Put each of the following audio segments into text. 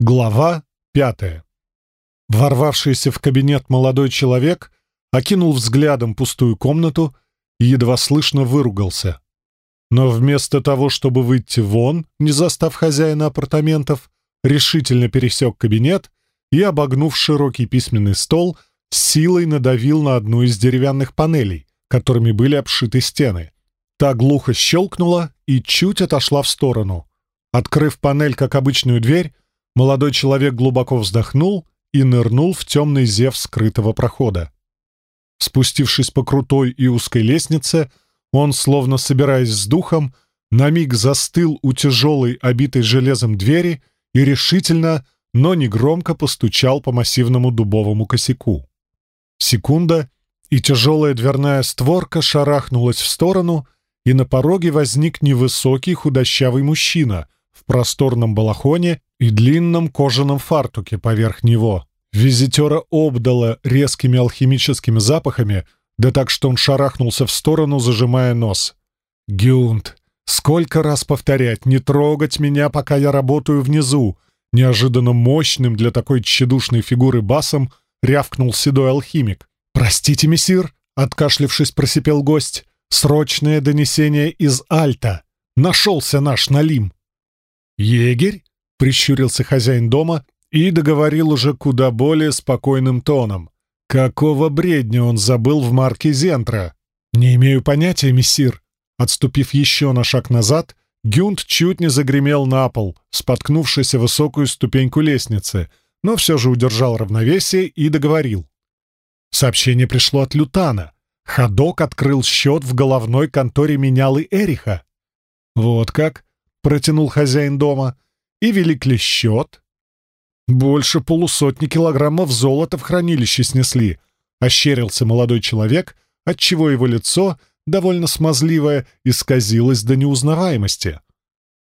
Глава пятая. Ворвавшийся в кабинет молодой человек окинул взглядом пустую комнату и едва слышно выругался. Но вместо того, чтобы выйти вон, не застав хозяина апартаментов, решительно пересек кабинет и, обогнув широкий письменный стол, силой надавил на одну из деревянных панелей, которыми были обшиты стены. Та глухо щелкнула и чуть отошла в сторону. Открыв панель, как обычную дверь, Молодой человек глубоко вздохнул и нырнул в темный зев скрытого прохода. Спустившись по крутой и узкой лестнице, он, словно собираясь с духом, на миг застыл у тяжелой, обитой железом двери и решительно, но не громко постучал по массивному дубовому косяку. Секунда, и тяжелая дверная створка шарахнулась в сторону, и на пороге возник невысокий худощавый мужчина в просторном балахоне и длинном кожаном фартуке поверх него. Визитера обдало резкими алхимическими запахами, да так, что он шарахнулся в сторону, зажимая нос. «Гюнт, сколько раз повторять, не трогать меня, пока я работаю внизу!» Неожиданно мощным для такой тщедушной фигуры басом рявкнул седой алхимик. «Простите, мессир!» — откашлившись, просипел гость. «Срочное донесение из Альта! Нашелся наш Налим!» «Егерь?» — прищурился хозяин дома и договорил уже куда более спокойным тоном. «Какого бредня он забыл в марке Зентра?» «Не имею понятия, мессир». Отступив еще на шаг назад, Гюнт чуть не загремел на пол, споткнувшись о высокую ступеньку лестницы, но все же удержал равновесие и договорил. Сообщение пришло от Лютана. Ходок открыл счет в головной конторе менялы Эриха. «Вот как?» — протянул хозяин дома и велик ли счет? Больше полусотни килограммов золота в хранилище снесли, ощерился молодой человек, отчего его лицо, довольно смазливое, исказилось до неузнаваемости.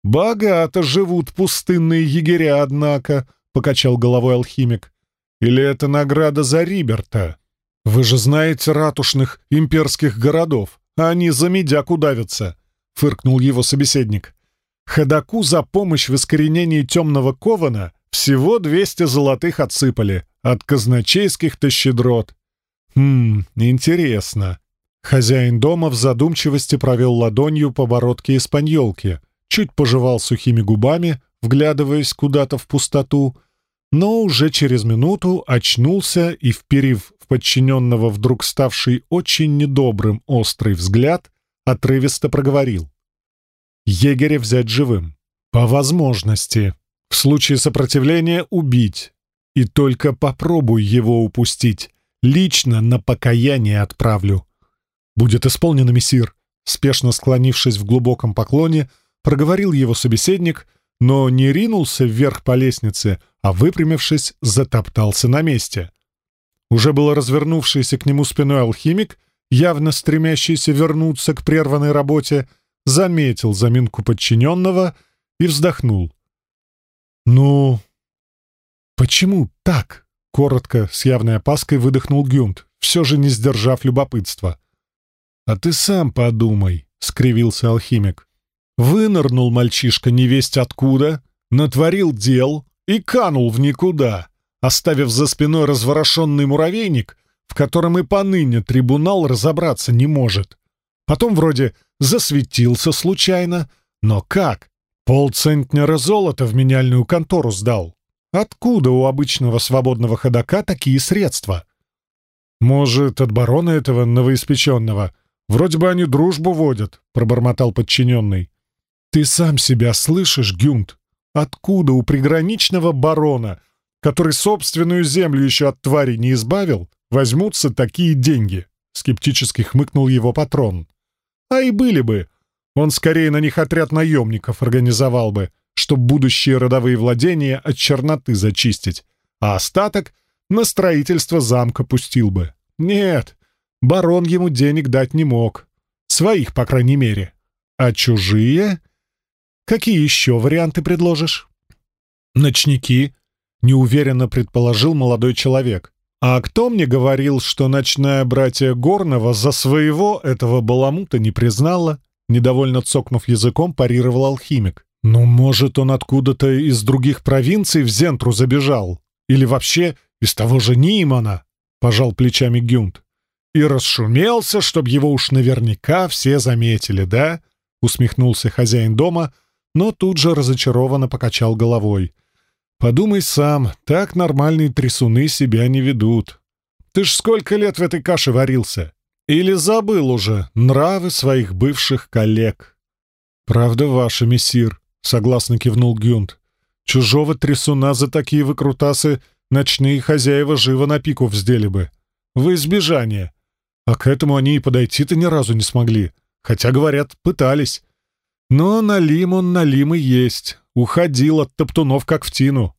«Богато живут пустынные егеря, однако», — покачал головой алхимик. «Или это награда за Риберта? Вы же знаете ратушных имперских городов, а они за медяк удавятся», — фыркнул его собеседник. Ходаку за помощь в искоренении темного кована всего 200 золотых отсыпали, от казначейских-то щедрот. Хм, интересно. Хозяин дома в задумчивости провел ладонью по бородке испаньолки, чуть пожевал сухими губами, вглядываясь куда-то в пустоту, но уже через минуту очнулся и, вперив в подчиненного вдруг ставший очень недобрым острый взгляд, отрывисто проговорил егеря взять живым. По возможности. В случае сопротивления убить. И только попробуй его упустить. Лично на покаяние отправлю. Будет исполнено, мессир. Спешно склонившись в глубоком поклоне, проговорил его собеседник, но не ринулся вверх по лестнице, а, выпрямившись, затоптался на месте. Уже было развернувшийся к нему спиной алхимик, явно стремящийся вернуться к прерванной работе, заметил заминку подчиненного и вздохнул. «Ну, почему так?» — коротко, с явной опаской выдохнул Гюнт, все же не сдержав любопытства. «А ты сам подумай», — скривился алхимик. Вынырнул мальчишка невесть откуда, натворил дел и канул в никуда, оставив за спиной разворошенный муравейник, в котором и поныне трибунал разобраться не может. Потом вроде засветился случайно. Но как? Полцентнера золота в меняльную контору сдал. Откуда у обычного свободного ходока такие средства? Может, от барона этого новоиспеченного? Вроде бы они дружбу водят, — пробормотал подчиненный. Ты сам себя слышишь, Гюнт? Откуда у приграничного барона, который собственную землю еще от твари не избавил, возьмутся такие деньги? Скептически хмыкнул его патрон. А и были бы. Он скорее на них отряд наемников организовал бы, чтобы будущие родовые владения от черноты зачистить, а остаток на строительство замка пустил бы. Нет, барон ему денег дать не мог. Своих, по крайней мере. А чужие? Какие еще варианты предложишь? Ночники, неуверенно предположил молодой человек. А кто мне говорил, что ночная братья Горного за своего этого баламута не признала? Недовольно цокнув языком, парировал алхимик. Ну, может, он откуда-то из других провинций в Зентру забежал? Или вообще из того же Нимана?» — пожал плечами Гюнт. «И расшумелся, чтобы его уж наверняка все заметили, да?» — усмехнулся хозяин дома, но тут же разочарованно покачал головой. «Подумай сам, так нормальные трясуны себя не ведут. Ты ж сколько лет в этой каше варился? Или забыл уже нравы своих бывших коллег?» «Правда ваша, мессир», — согласно кивнул Гюнт. «Чужого трясуна за такие выкрутасы ночные хозяева живо на пику вздели бы. В избежание. А к этому они и подойти-то ни разу не смогли. Хотя, говорят, пытались. Но налим он налим и есть. Уходил от топтунов как в тину.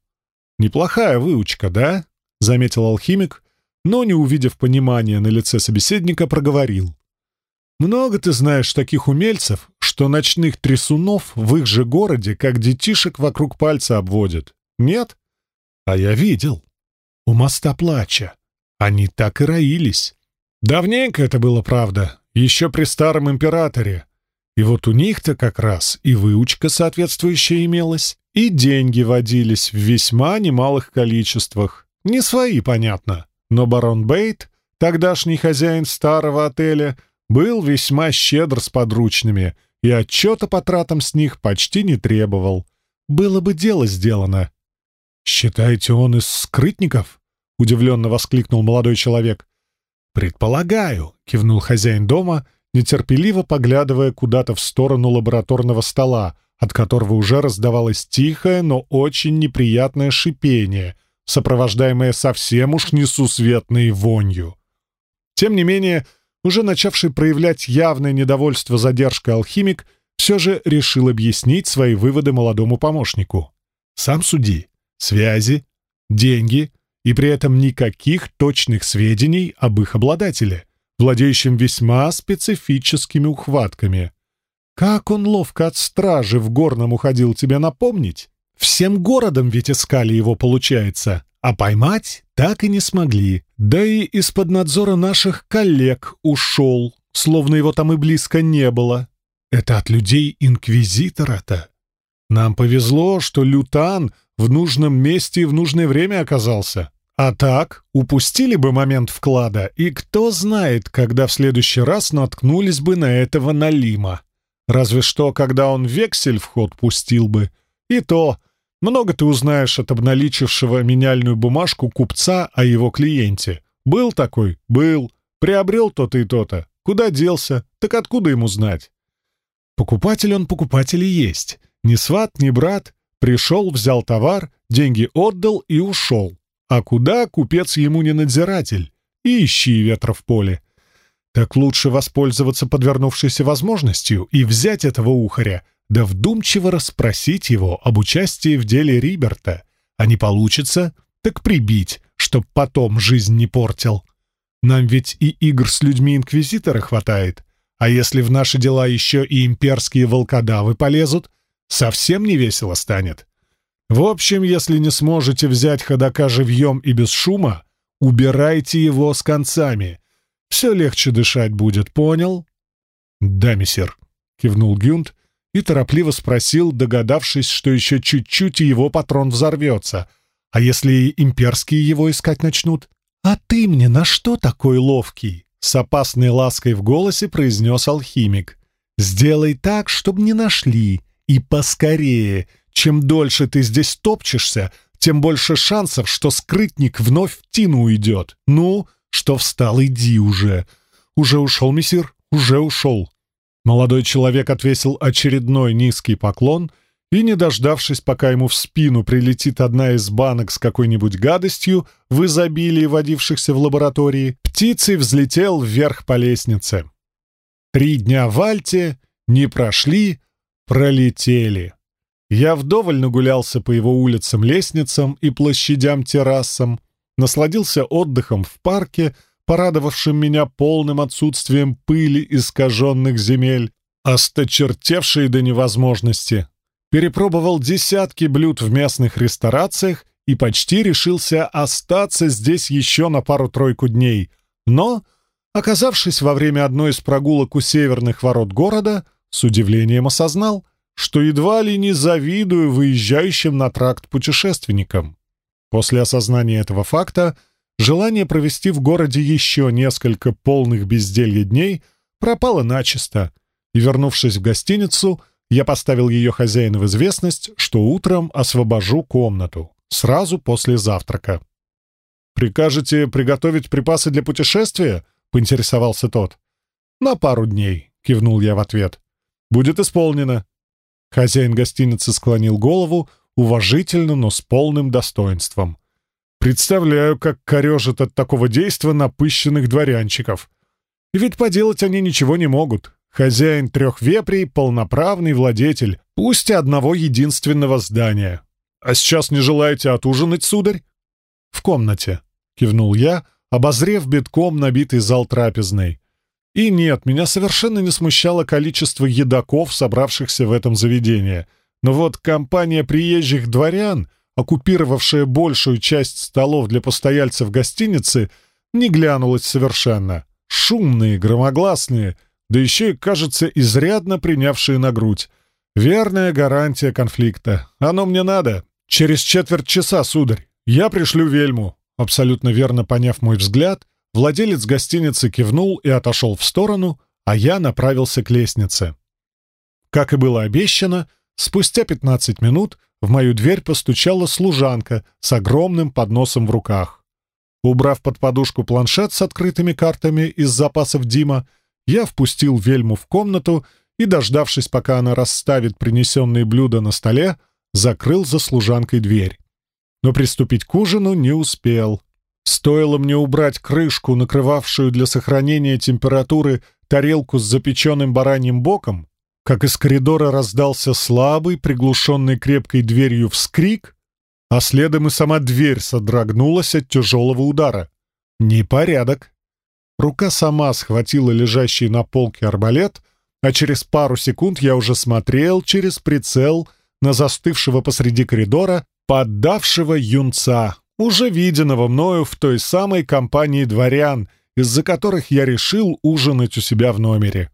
Неплохая выучка, да? Заметил алхимик, но, не увидев понимания на лице собеседника, проговорил. Много ты знаешь таких умельцев, что ночных трясунов в их же городе как детишек вокруг пальца обводят. Нет? А я видел. У моста плача. Они так и роились. Давненько это было, правда, еще при старом императоре. И вот у них-то как раз и выучка соответствующая имелась, и деньги водились в весьма немалых количествах. Не свои, понятно, но барон Бейт, тогдашний хозяин старого отеля, был весьма щедр с подручными и отчета по тратам с них почти не требовал. Было бы дело сделано. «Считаете, он из скрытников?» — удивленно воскликнул молодой человек. «Предполагаю», — кивнул хозяин дома, нетерпеливо поглядывая куда-то в сторону лабораторного стола, от которого уже раздавалось тихое, но очень неприятное шипение, сопровождаемое совсем уж несусветной вонью. Тем не менее, уже начавший проявлять явное недовольство задержкой алхимик все же решил объяснить свои выводы молодому помощнику. «Сам суди связи, деньги и при этом никаких точных сведений об их обладателе, владеющем весьма специфическими ухватками. Как он ловко от стражи в горном уходил тебе напомнить? Всем городом ведь искали его, получается, а поймать так и не смогли. Да и из-под надзора наших коллег ушел, словно его там и близко не было. Это от людей Инквизитора-то. Нам повезло, что Лютан в нужном месте и в нужное время оказался. А так, упустили бы момент вклада, и кто знает, когда в следующий раз наткнулись бы на этого Налима. Разве что, когда он вексель в ход пустил бы. И то, много ты узнаешь от обналичившего меняльную бумажку купца о его клиенте. Был такой? Был. Приобрел то-то и то-то. Куда делся? Так откуда ему знать? Покупатель он покупатель и есть. Ни сват, ни брат, Пришел, взял товар, деньги отдал и ушел. А куда купец ему не надзиратель? И ищи ветра в поле. Так лучше воспользоваться подвернувшейся возможностью и взять этого ухаря, да вдумчиво расспросить его об участии в деле Риберта. А не получится, так прибить, чтоб потом жизнь не портил. Нам ведь и игр с людьми Инквизитора хватает. А если в наши дела еще и имперские волкодавы полезут, совсем не весело станет. В общем, если не сможете взять ходока живьем и без шума, убирайте его с концами. Все легче дышать будет, понял? — Да, мессир, — кивнул Гюнт и торопливо спросил, догадавшись, что еще чуть-чуть его патрон взорвется. А если имперские его искать начнут? — А ты мне на что такой ловкий? — с опасной лаской в голосе произнес алхимик. — Сделай так, чтобы не нашли. И поскорее. Чем дольше ты здесь топчешься, тем больше шансов, что скрытник вновь в тину уйдет. Ну, что встал, иди уже. Уже ушел, мессир, уже ушел. Молодой человек отвесил очередной низкий поклон и, не дождавшись, пока ему в спину прилетит одна из банок с какой-нибудь гадостью в изобилии водившихся в лаборатории, птицей взлетел вверх по лестнице. Три дня в Альте не прошли, Пролетели. Я вдоволь нагулялся по его улицам, лестницам и площадям-террасам, насладился отдыхом в парке, порадовавшим меня полным отсутствием пыли искаженных земель, осточертевшей до невозможности. Перепробовал десятки блюд в местных ресторациях и почти решился остаться здесь еще на пару-тройку дней. Но, оказавшись во время одной из прогулок у северных ворот города, с удивлением осознал, что едва ли не завидую выезжающим на тракт путешественникам. После осознания этого факта желание провести в городе еще несколько полных безделья дней пропало начисто, и, вернувшись в гостиницу, я поставил ее хозяина в известность, что утром освобожу комнату, сразу после завтрака. «Прикажете приготовить припасы для путешествия?» — поинтересовался тот. «На пару дней», — кивнул я в ответ. «Будет исполнено». Хозяин гостиницы склонил голову, уважительно, но с полным достоинством. «Представляю, как корежит от такого действа напыщенных дворянчиков. И ведь поделать они ничего не могут. Хозяин трех вепрей — полноправный владетель, пусть и одного единственного здания. А сейчас не желаете отужинать, сударь? В комнате, — кивнул я, обозрев битком набитый зал трапезной. И нет, меня совершенно не смущало количество едоков, собравшихся в этом заведении. Но вот компания приезжих дворян, оккупировавшая большую часть столов для постояльцев гостиницы, не глянулась совершенно. Шумные, громогласные — да еще и, кажется, изрядно принявшие на грудь. Верная гарантия конфликта. Оно мне надо. Через четверть часа, сударь. Я пришлю вельму. Абсолютно верно поняв мой взгляд, владелец гостиницы кивнул и отошел в сторону, а я направился к лестнице. Как и было обещано, спустя 15 минут в мою дверь постучала служанка с огромным подносом в руках. Убрав под подушку планшет с открытыми картами из запасов Дима, я впустил вельму в комнату и, дождавшись, пока она расставит принесенные блюда на столе, закрыл за служанкой дверь. Но приступить к ужину не успел. Стоило мне убрать крышку, накрывавшую для сохранения температуры тарелку с запеченным бараньим боком, как из коридора раздался слабый, приглушенный крепкой дверью вскрик, а следом и сама дверь содрогнулась от тяжелого удара. Непорядок. Рука сама схватила лежащий на полке арбалет, а через пару секунд я уже смотрел через прицел на застывшего посреди коридора поддавшего юнца, уже виденного мною в той самой компании дворян, из-за которых я решил ужинать у себя в номере.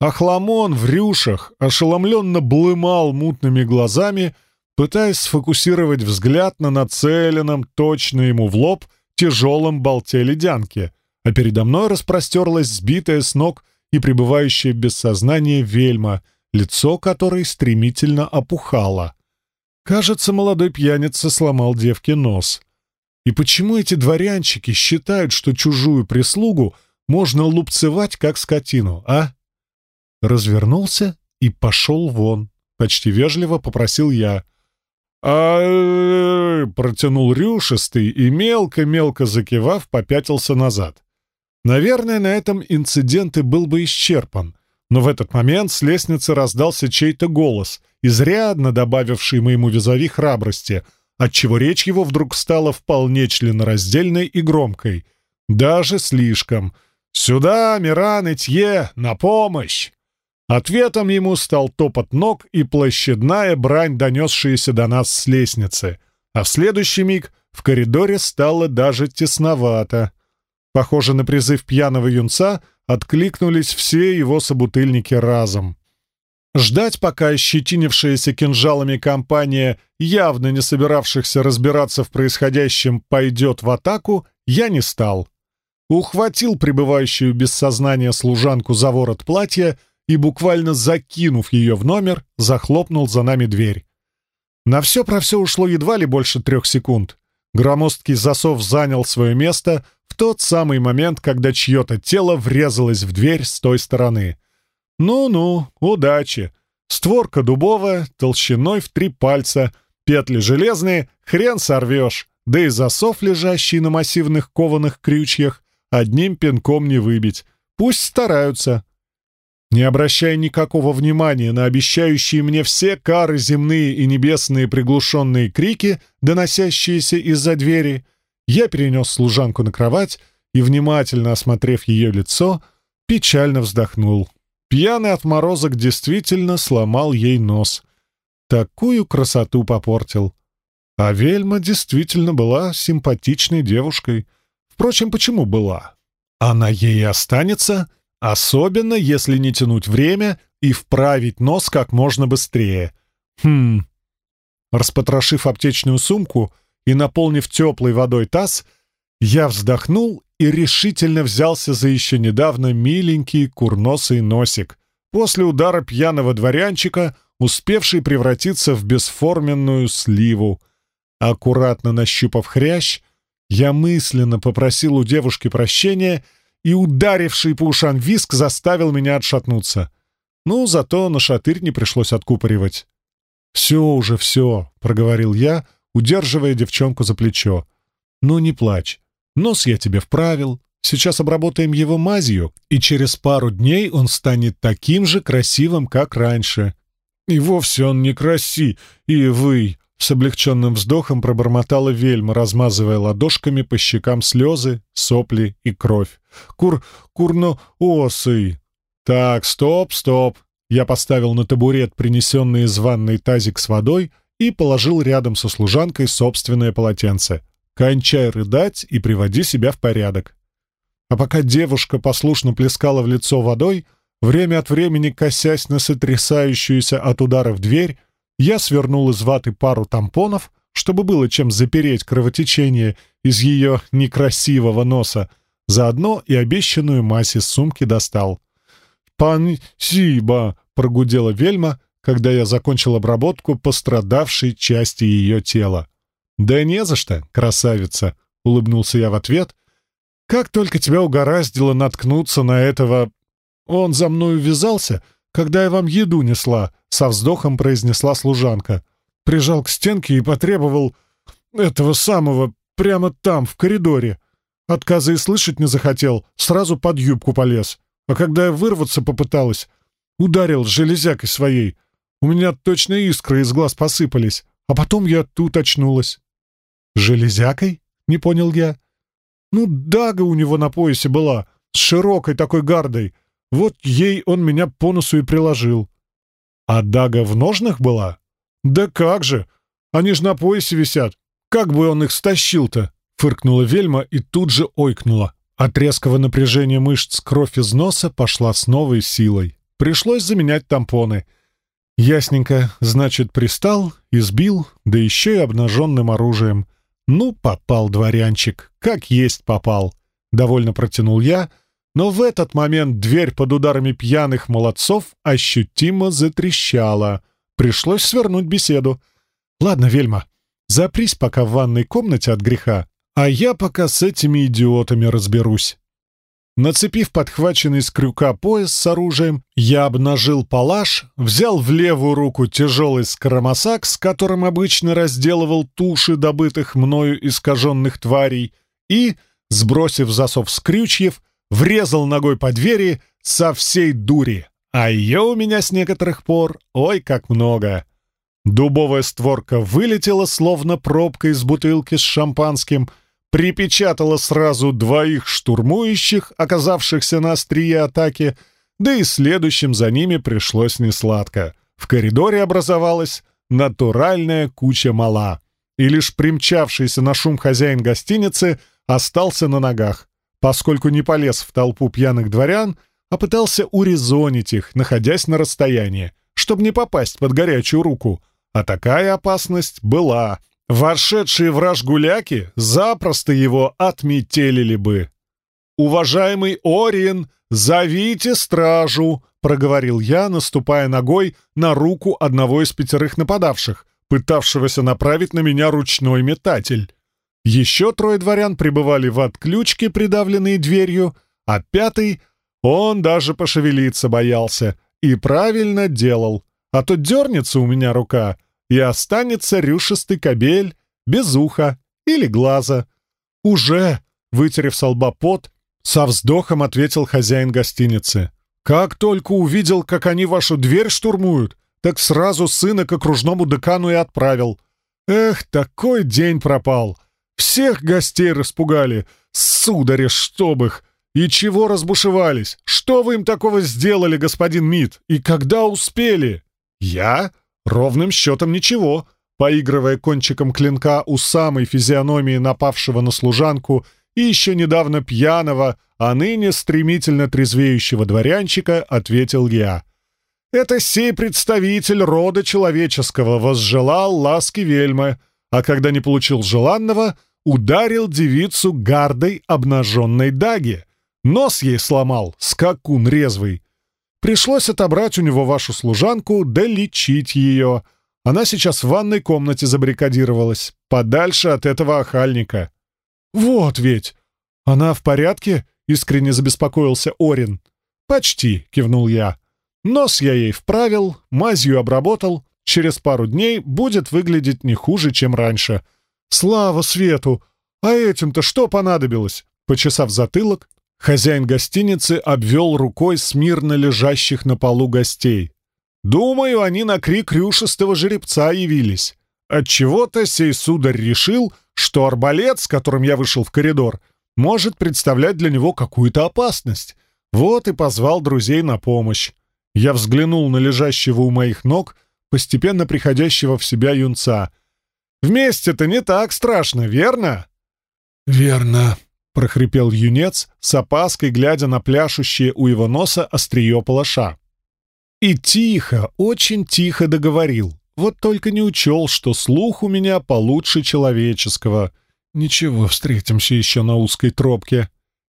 Ахламон в рюшах ошеломленно блымал мутными глазами, пытаясь сфокусировать взгляд на нацеленном точно ему в лоб тяжелом болте ледянки — а передо мной распростерлась сбитая с ног и пребывающая без сознания вельма, лицо которой стремительно опухало. Кажется, молодой пьяница сломал девке нос. И почему эти дворянчики считают, что чужую прислугу можно лупцевать, как скотину, а? Развернулся и пошел вон. Почти вежливо попросил я. а протянул рюшистый и, мелко-мелко закивав, попятился назад. Наверное, на этом инцидент и был бы исчерпан, но в этот момент с лестницы раздался чей-то голос, изрядно добавивший моему визави храбрости, отчего речь его вдруг стала вполне членораздельной и громкой. Даже слишком. «Сюда, Миран Этье, на помощь!» Ответом ему стал топот ног и площадная брань, донесшаяся до нас с лестницы. А в следующий миг в коридоре стало даже тесновато. Похоже на призыв пьяного юнца, откликнулись все его собутыльники разом. Ждать, пока ощетинившаяся кинжалами компания, явно не собиравшихся разбираться в происходящем, пойдет в атаку, я не стал. Ухватил пребывающую без сознания служанку за ворот платья и, буквально закинув ее в номер, захлопнул за нами дверь. На все про все ушло едва ли больше трех секунд. Громоздкий засов занял свое место в тот самый момент, когда чье-то тело врезалось в дверь с той стороны. Ну-ну, удачи. Створка дубовая, толщиной в три пальца, петли железные, хрен сорвешь, да и засов, лежащий на массивных кованых крючьях, одним пинком не выбить. Пусть стараются. Не обращая никакого внимания на обещающие мне все кары земные и небесные приглушенные крики, доносящиеся из-за двери, я перенес служанку на кровать и, внимательно осмотрев ее лицо, печально вздохнул. Пьяный отморозок действительно сломал ей нос. Такую красоту попортил. А Вельма действительно была симпатичной девушкой. Впрочем, почему была? Она ей останется, Особенно, если не тянуть время и вправить нос как можно быстрее. Хм. Распотрошив аптечную сумку и наполнив теплой водой таз, я вздохнул и решительно взялся за еще недавно миленький курносый носик, после удара пьяного дворянчика, успевший превратиться в бесформенную сливу. Аккуратно нащупав хрящ, я мысленно попросил у девушки прощения, и ударивший по ушам виск заставил меня отшатнуться. Ну, зато на шатырь не пришлось откупоривать. «Все уже, все», — проговорил я, удерживая девчонку за плечо. «Ну, не плачь. Нос я тебе вправил. Сейчас обработаем его мазью, и через пару дней он станет таким же красивым, как раньше». «И вовсе он не краси, и вы», с облегченным вздохом пробормотала вельма, размазывая ладошками по щекам слезы, сопли и кровь. «Кур... курно-осый!» «Так, стоп, стоп!» Я поставил на табурет принесенный из ванной тазик с водой и положил рядом со служанкой собственное полотенце. «Кончай рыдать и приводи себя в порядок». А пока девушка послушно плескала в лицо водой, время от времени косясь на сотрясающуюся от ударов дверь, я свернул из ваты пару тампонов, чтобы было чем запереть кровотечение из ее некрасивого носа, заодно и обещанную массе сумки достал. «Спасибо!» — прогудела вельма, когда я закончил обработку пострадавшей части ее тела. «Да не за что, красавица!» — улыбнулся я в ответ. «Как только тебя угораздило наткнуться на этого...» «Он за мной увязался, когда я вам еду несла», — со вздохом произнесла служанка. Прижал к стенке и потребовал этого самого прямо там, в коридоре. Отказа и слышать не захотел, сразу под юбку полез. А когда я вырваться попыталась, ударил железякой своей. У меня точно искры из глаз посыпались, а потом я тут очнулась. «Железякой?» — не понял я. «Ну, дага у него на поясе была, с широкой такой гардой. Вот ей он меня по носу и приложил. А дага в ножнах была? Да как же! Они ж на поясе висят. Как бы он их стащил-то? Фыркнула вельма и тут же ойкнула. От резкого напряжения мышц кровь из носа пошла с новой силой. Пришлось заменять тампоны. Ясненько, значит, пристал, избил, да еще и обнаженным оружием. Ну, попал дворянчик, как есть попал. Довольно протянул я — но в этот момент дверь под ударами пьяных молодцов ощутимо затрещала. Пришлось свернуть беседу. «Ладно, Вельма, запрись пока в ванной комнате от греха, а я пока с этими идиотами разберусь». Нацепив подхваченный с крюка пояс с оружием, я обнажил палаш, взял в левую руку тяжелый скоромосак, с которым обычно разделывал туши добытых мною искаженных тварей, и, сбросив засов с крючьев, врезал ногой по двери со всей дури. А ее у меня с некоторых пор, ой, как много. Дубовая створка вылетела, словно пробка из бутылки с шампанским, припечатала сразу двоих штурмующих, оказавшихся на острие атаки, да и следующим за ними пришлось несладко. В коридоре образовалась натуральная куча мала, и лишь примчавшийся на шум хозяин гостиницы остался на ногах поскольку не полез в толпу пьяных дворян, а пытался урезонить их, находясь на расстоянии, чтобы не попасть под горячую руку. А такая опасность была. Вошедшие враж гуляки запросто его отметелили бы. «Уважаемый Ориен, зовите стражу!» — проговорил я, наступая ногой на руку одного из пятерых нападавших, пытавшегося направить на меня ручной метатель. Еще трое дворян пребывали в отключке, придавленные дверью, а пятый, он даже пошевелиться боялся. И правильно делал. А то дернется у меня рука, и останется рюшистый кобель, без уха или глаза. «Уже!» — вытерев со лба пот, со вздохом ответил хозяин гостиницы. «Как только увидел, как они вашу дверь штурмуют, так сразу сына к окружному декану и отправил. Эх, такой день пропал!» Всех гостей распугали. Сударя, чтоб их! И чего разбушевались? Что вы им такого сделали, господин Мид? И когда успели? Я? Ровным счетом ничего. Поигрывая кончиком клинка у самой физиономии напавшего на служанку и еще недавно пьяного, а ныне стремительно трезвеющего дворянчика, ответил я. Это сей представитель рода человеческого возжелал ласки вельмы, а когда не получил желанного, ударил девицу гардой обнаженной даги. Нос ей сломал, скакун резвый. Пришлось отобрать у него вашу служанку, да лечить ее. Она сейчас в ванной комнате забаррикадировалась, подальше от этого охальника. «Вот ведь! Она в порядке?» — искренне забеспокоился Орин. «Почти», — кивнул я. «Нос я ей вправил, мазью обработал. Через пару дней будет выглядеть не хуже, чем раньше. Слава свету! А этим-то что понадобилось?» Почесав затылок, хозяин гостиницы обвел рукой смирно лежащих на полу гостей. «Думаю, они на крик рюшистого жеребца явились. Отчего-то сей сударь решил, что арбалет, с которым я вышел в коридор, может представлять для него какую-то опасность. Вот и позвал друзей на помощь. Я взглянул на лежащего у моих ног, постепенно приходящего в себя юнца. «Вместе-то не так страшно, верно?» «Верно», — прохрипел юнец, с опаской глядя на пляшущее у его носа острие палаша. И тихо, очень тихо договорил. Вот только не учел, что слух у меня получше человеческого. Ничего, встретимся еще на узкой тропке.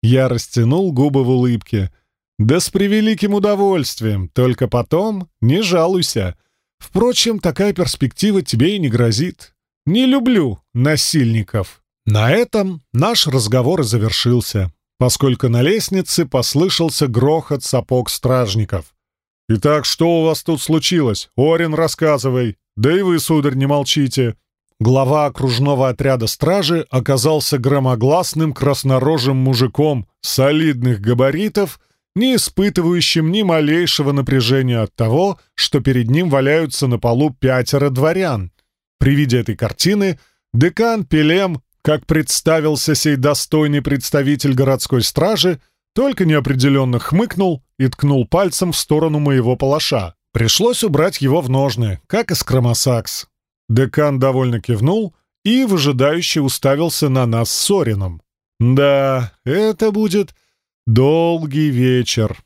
Я растянул губы в улыбке. Да с превеликим удовольствием, только потом не жалуйся. Впрочем, такая перспектива тебе и не грозит. Не люблю насильников. На этом наш разговор и завершился, поскольку на лестнице послышался грохот сапог стражников. «Итак, что у вас тут случилось? Орин, рассказывай. Да и вы, сударь, не молчите». Глава окружного отряда стражи оказался громогласным краснорожим мужиком солидных габаритов, не испытывающим ни малейшего напряжения от того, что перед ним валяются на полу пятеро дворян. При виде этой картины декан Пелем, как представился сей достойный представитель городской стражи, только неопределенно хмыкнул и ткнул пальцем в сторону моего палаша. Пришлось убрать его в ножны, как и скромосакс. Декан довольно кивнул и выжидающе уставился на нас с Сорином. «Да, это будет долгий вечер».